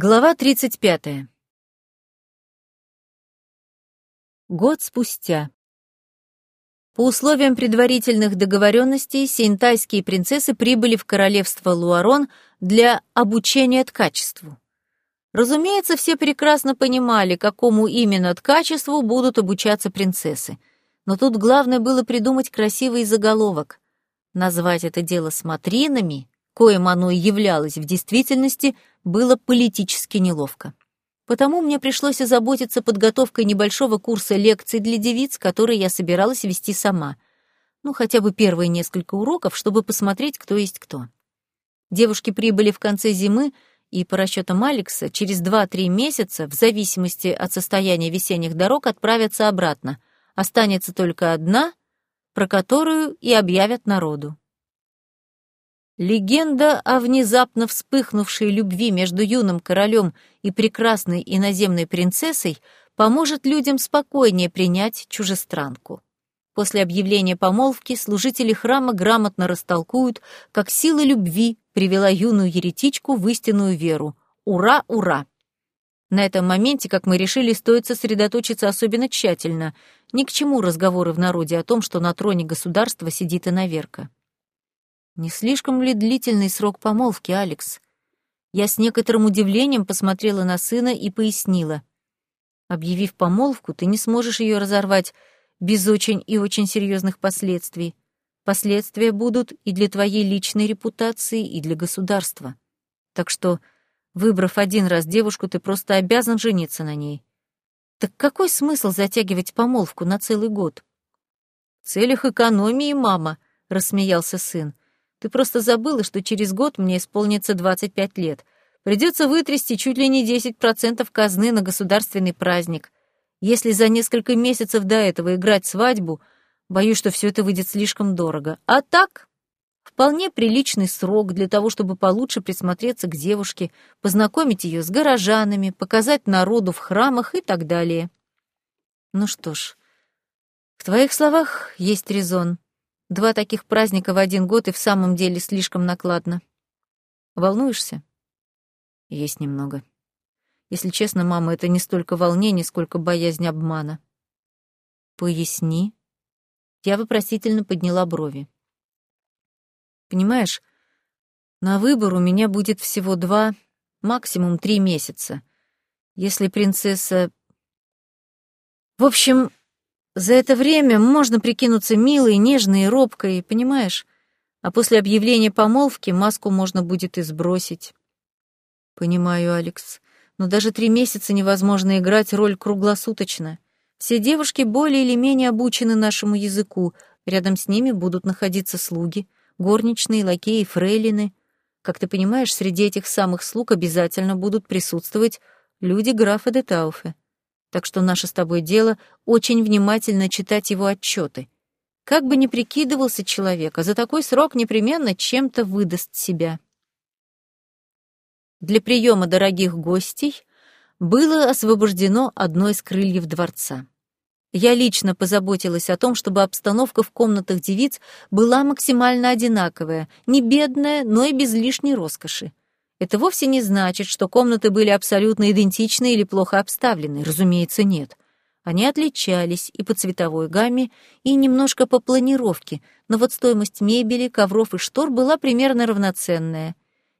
Глава 35. Год спустя. По условиям предварительных договоренностей синтайские принцессы прибыли в королевство Луарон для обучения ткачеству. Разумеется, все прекрасно понимали, какому именно ткачеству будут обучаться принцессы. Но тут главное было придумать красивый заголовок. Назвать это дело смотринами коим оно и являлось в действительности, было политически неловко. Потому мне пришлось озаботиться подготовкой небольшого курса лекций для девиц, который я собиралась вести сама. Ну, хотя бы первые несколько уроков, чтобы посмотреть, кто есть кто. Девушки прибыли в конце зимы, и, по расчетам Алекса, через 2-3 месяца, в зависимости от состояния весенних дорог, отправятся обратно. Останется только одна, про которую и объявят народу. Легенда о внезапно вспыхнувшей любви между юным королем и прекрасной иноземной принцессой поможет людям спокойнее принять чужестранку. После объявления помолвки служители храма грамотно растолкуют, как сила любви привела юную еретичку в истинную веру. Ура, ура! На этом моменте, как мы решили, стоит сосредоточиться особенно тщательно. Ни к чему разговоры в народе о том, что на троне государства сидит иноверка. Не слишком ли длительный срок помолвки, Алекс? Я с некоторым удивлением посмотрела на сына и пояснила. Объявив помолвку, ты не сможешь ее разорвать без очень и очень серьезных последствий. Последствия будут и для твоей личной репутации, и для государства. Так что, выбрав один раз девушку, ты просто обязан жениться на ней. Так какой смысл затягивать помолвку на целый год? В целях экономии, мама, — рассмеялся сын. Ты просто забыла, что через год мне исполнится 25 лет. Придется вытрясти чуть ли не 10% казны на государственный праздник. Если за несколько месяцев до этого играть свадьбу, боюсь, что все это выйдет слишком дорого. А так, вполне приличный срок для того, чтобы получше присмотреться к девушке, познакомить ее с горожанами, показать народу в храмах и так далее. Ну что ж, в твоих словах есть резон. Два таких праздника в один год и в самом деле слишком накладно. Волнуешься? Есть немного. Если честно, мама, это не столько волнение, сколько боязнь обмана. Поясни. Я вопросительно подняла брови. Понимаешь, на выбор у меня будет всего два, максимум три месяца. Если принцесса... В общем, за это время можно прикинуться милой, нежной и робкой, понимаешь? А после объявления помолвки маску можно будет и сбросить. Понимаю, Алекс. Но даже три месяца невозможно играть роль круглосуточно. Все девушки более или менее обучены нашему языку. Рядом с ними будут находиться слуги, горничные, лакеи, фрейлины. Как ты понимаешь, среди этих самых слуг обязательно будут присутствовать люди графа де Тауфе так что наше с тобой дело очень внимательно читать его отчеты. Как бы ни прикидывался человек, а за такой срок непременно чем-то выдаст себя. Для приема дорогих гостей было освобождено одно из крыльев дворца. Я лично позаботилась о том, чтобы обстановка в комнатах девиц была максимально одинаковая, не бедная, но и без лишней роскоши. Это вовсе не значит, что комнаты были абсолютно идентичны или плохо обставлены, разумеется, нет. Они отличались и по цветовой гамме, и немножко по планировке, но вот стоимость мебели, ковров и штор была примерно равноценная.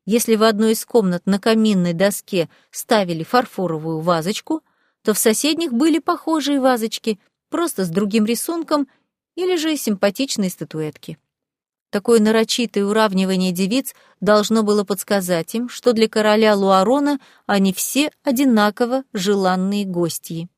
Если в одной из комнат на каминной доске ставили фарфоровую вазочку, то в соседних были похожие вазочки, просто с другим рисунком или же симпатичные статуэтки. Такое нарочитое уравнивание девиц должно было подсказать им, что для короля Луарона они все одинаково желанные гости.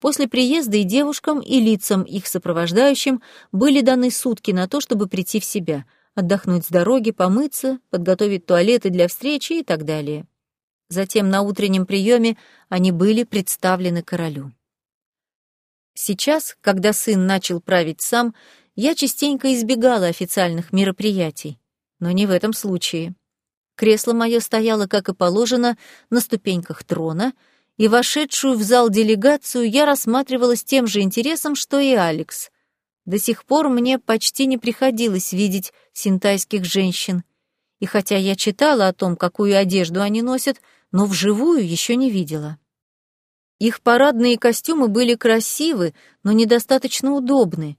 После приезда и девушкам, и лицам их сопровождающим были даны сутки на то, чтобы прийти в себя, отдохнуть с дороги, помыться, подготовить туалеты для встречи и так далее. Затем на утреннем приеме они были представлены королю. Сейчас, когда сын начал править сам, я частенько избегала официальных мероприятий, но не в этом случае. Кресло мое стояло, как и положено, на ступеньках трона, и вошедшую в зал делегацию я рассматривала с тем же интересом, что и Алекс. До сих пор мне почти не приходилось видеть синтайских женщин, И хотя я читала о том, какую одежду они носят, но вживую еще не видела. Их парадные костюмы были красивы, но недостаточно удобны.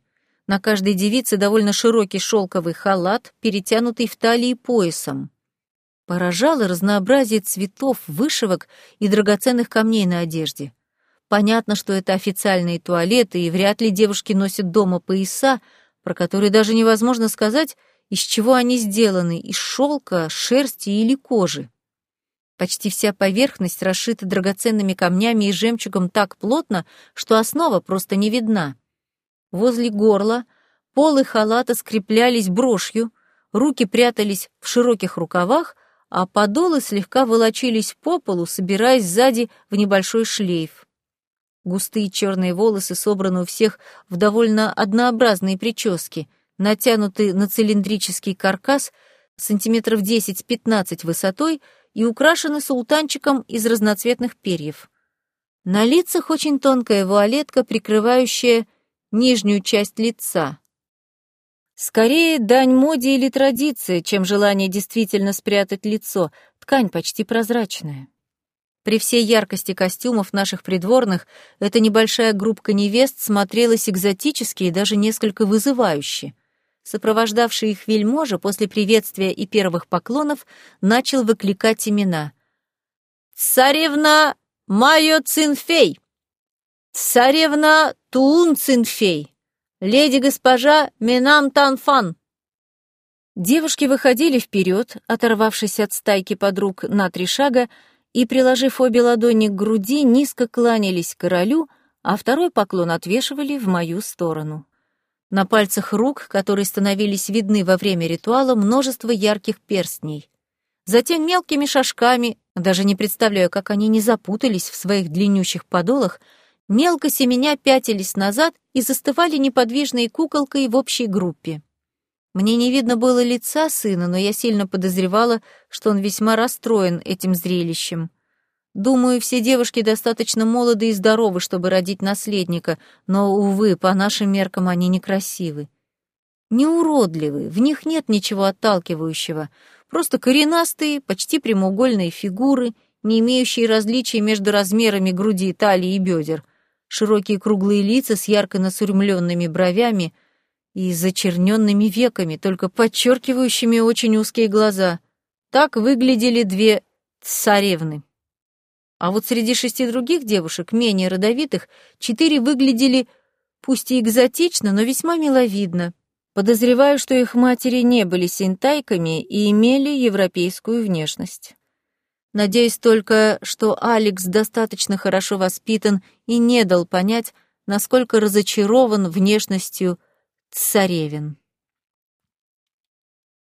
На каждой девице довольно широкий шелковый халат, перетянутый в талии поясом. Поражало разнообразие цветов, вышивок и драгоценных камней на одежде. Понятно, что это официальные туалеты, и вряд ли девушки носят дома пояса, про которые даже невозможно сказать, из чего они сделаны, из шелка, шерсти или кожи. Почти вся поверхность расшита драгоценными камнями и жемчугом так плотно, что основа просто не видна. Возле горла полы халата скреплялись брошью, руки прятались в широких рукавах, а подолы слегка волочились по полу, собираясь сзади в небольшой шлейф. Густые черные волосы собраны у всех в довольно однообразные прически, натянуты на цилиндрический каркас сантиметров 10-15 высотой и украшены султанчиком из разноцветных перьев. На лицах очень тонкая вуалетка, прикрывающая нижнюю часть лица. Скорее дань моде или традиции, чем желание действительно спрятать лицо, ткань почти прозрачная. При всей яркости костюмов наших придворных эта небольшая группка невест смотрелась экзотически и даже несколько вызывающе. Сопровождавший их вельможа после приветствия и первых поклонов начал выкликать имена. «Царевна Майо Цинфей! Царевна Туун Цинфей! «Леди-госпожа Минам Танфан!» Девушки выходили вперед, оторвавшись от стайки подруг на три шага, и, приложив обе ладони к груди, низко кланялись королю, а второй поклон отвешивали в мою сторону. На пальцах рук, которые становились видны во время ритуала, множество ярких перстней. Затем мелкими шажками, даже не представляю, как они не запутались в своих длиннющих подолах, мелко семеня пятились назад и застывали неподвижной куколкой в общей группе. Мне не видно было лица сына, но я сильно подозревала, что он весьма расстроен этим зрелищем. Думаю, все девушки достаточно молоды и здоровы, чтобы родить наследника, но, увы, по нашим меркам они некрасивы. Не уродливы, в них нет ничего отталкивающего, просто коренастые, почти прямоугольные фигуры, не имеющие различий между размерами груди, талии и бедер широкие круглые лица с ярко насурмленными бровями и зачерненными веками, только подчеркивающими очень узкие глаза. Так выглядели две царевны. А вот среди шести других девушек, менее родовитых, четыре выглядели, пусть и экзотично, но весьма миловидно. Подозреваю, что их матери не были синтайками и имели европейскую внешность. Надеюсь только, что Алекс достаточно хорошо воспитан и не дал понять, насколько разочарован внешностью царевин.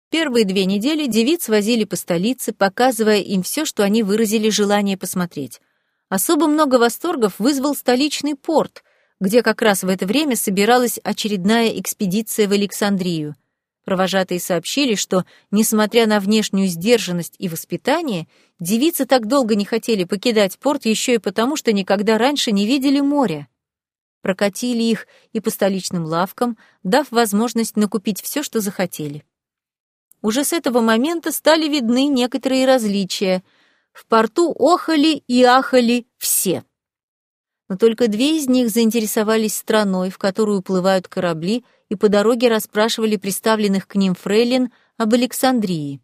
Первые две недели девиц возили по столице, показывая им все, что они выразили желание посмотреть. Особо много восторгов вызвал столичный порт, где как раз в это время собиралась очередная экспедиция в Александрию. Провожатые сообщили, что, несмотря на внешнюю сдержанность и воспитание, девицы так долго не хотели покидать порт еще и потому, что никогда раньше не видели моря. Прокатили их и по столичным лавкам, дав возможность накупить все, что захотели. Уже с этого момента стали видны некоторые различия. В порту охали и ахали все. Но только две из них заинтересовались страной, в которую уплывают корабли, и по дороге расспрашивали представленных к ним фрейлин об Александрии.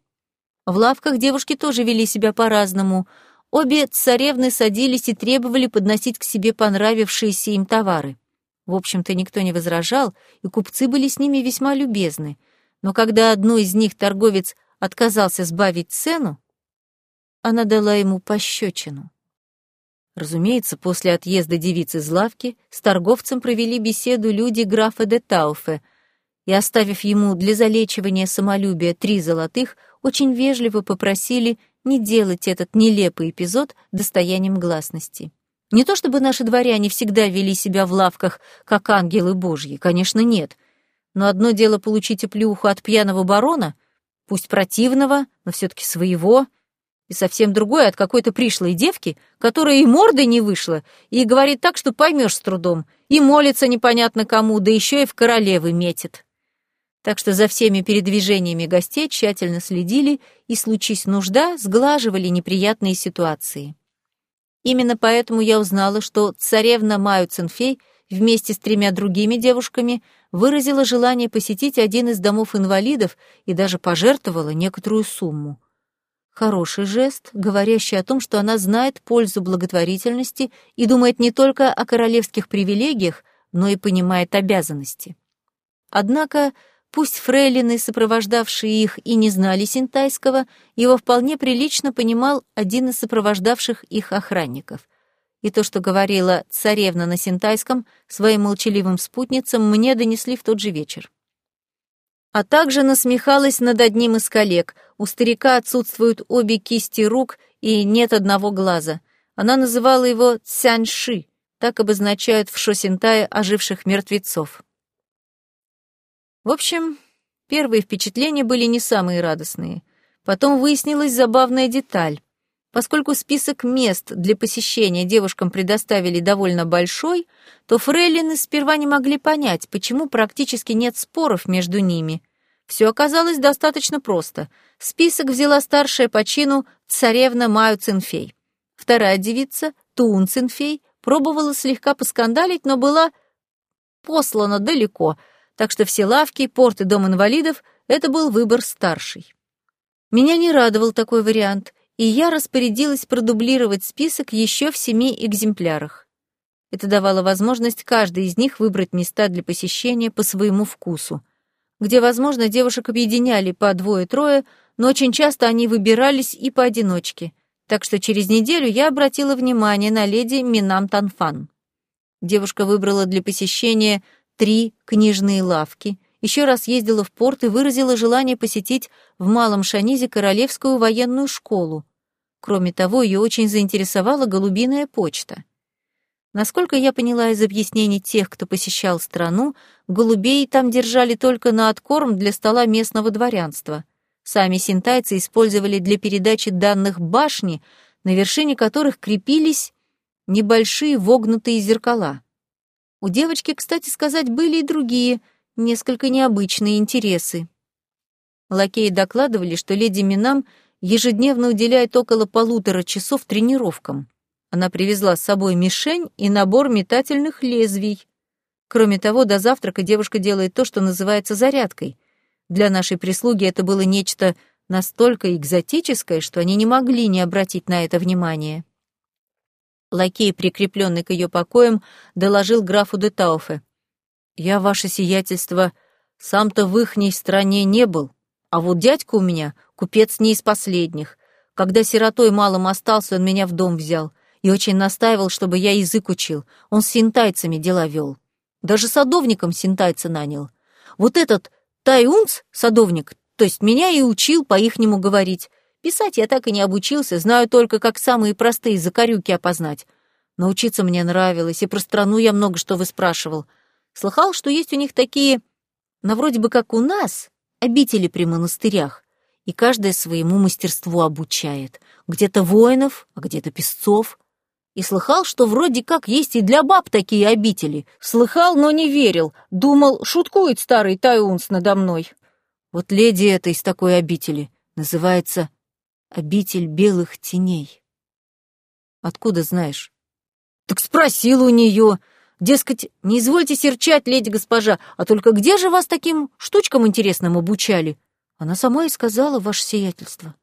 В лавках девушки тоже вели себя по-разному. Обе царевны садились и требовали подносить к себе понравившиеся им товары. В общем-то, никто не возражал, и купцы были с ними весьма любезны. Но когда одну из них торговец отказался сбавить цену, она дала ему пощечину. Разумеется, после отъезда девицы из лавки с торговцем провели беседу люди графа де Тауфе и, оставив ему для залечивания самолюбия три золотых, очень вежливо попросили не делать этот нелепый эпизод достоянием гласности. Не то чтобы наши дворяне всегда вели себя в лавках, как ангелы божьи, конечно, нет. Но одно дело получить оплеуху от пьяного барона, пусть противного, но все-таки своего — и совсем другое от какой-то пришлой девки, которая и мордой не вышла, и говорит так, что поймешь с трудом, и молится непонятно кому, да еще и в королевы метит. Так что за всеми передвижениями гостей тщательно следили и, случись нужда, сглаживали неприятные ситуации. Именно поэтому я узнала, что царевна Маю Цинфей вместе с тремя другими девушками выразила желание посетить один из домов инвалидов и даже пожертвовала некоторую сумму. Хороший жест, говорящий о том, что она знает пользу благотворительности и думает не только о королевских привилегиях, но и понимает обязанности. Однако, пусть фрейлины, сопровождавшие их, и не знали синтайского, его вполне прилично понимал один из сопровождавших их охранников. И то, что говорила царевна на синтайском, своим молчаливым спутницам мне донесли в тот же вечер а также насмехалась над одним из коллег. У старика отсутствуют обе кисти рук и нет одного глаза. Она называла его Цяньши, так обозначают в Шосинтае оживших мертвецов. В общем, первые впечатления были не самые радостные. Потом выяснилась забавная деталь. Поскольку список мест для посещения девушкам предоставили довольно большой, то фрейлины сперва не могли понять, почему практически нет споров между ними. Все оказалось достаточно просто. Список взяла старшая по чину царевна Маю Цинфей. Вторая девица, Туун Цинфей, пробовала слегка поскандалить, но была послана далеко, так что все лавки, порты, дом инвалидов — это был выбор старший. Меня не радовал такой вариант — и я распорядилась продублировать список еще в семи экземплярах. Это давало возможность каждой из них выбрать места для посещения по своему вкусу. Где, возможно, девушек объединяли по двое-трое, но очень часто они выбирались и поодиночке. Так что через неделю я обратила внимание на леди Минам Танфан. Девушка выбрала для посещения три книжные лавки, еще раз ездила в порт и выразила желание посетить в Малом Шанизе Королевскую военную школу. Кроме того, ее очень заинтересовала голубиная почта. Насколько я поняла из объяснений тех, кто посещал страну, голубей там держали только на откорм для стола местного дворянства. Сами синтайцы использовали для передачи данных башни, на вершине которых крепились небольшие вогнутые зеркала. У девочки, кстати сказать, были и другие, несколько необычные интересы. Лакеи докладывали, что леди Минам ежедневно уделяет около полутора часов тренировкам. Она привезла с собой мишень и набор метательных лезвий. Кроме того, до завтрака девушка делает то, что называется зарядкой. Для нашей прислуги это было нечто настолько экзотическое, что они не могли не обратить на это внимание. Лакей, прикрепленный к ее покоям, доложил графу де Тауфе. «Я, ваше сиятельство, сам-то в ихней стране не был, а вот дядька у меня Купец не из последних. Когда сиротой малым остался, он меня в дом взял и очень настаивал, чтобы я язык учил. Он с синтайцами дела вел. Даже садовником синтайца нанял. Вот этот Тайунц, садовник, то есть меня и учил по-ихнему говорить. Писать я так и не обучился, знаю только, как самые простые закорюки опознать. Научиться мне нравилось, и про страну я много что выспрашивал. Слыхал, что есть у них такие, на вроде бы как у нас, обители при монастырях и каждое своему мастерству обучает. Где-то воинов, а где-то песцов. И слыхал, что вроде как есть и для баб такие обители. Слыхал, но не верил. Думал, шуткует старый Тайунс надо мной. Вот леди эта из такой обители называется «Обитель белых теней». Откуда знаешь? Так спросил у нее. Дескать, не извольте серчать, леди госпожа, а только где же вас таким штучкам интересным обучали? Она сама и сказала, ваше сиятельство.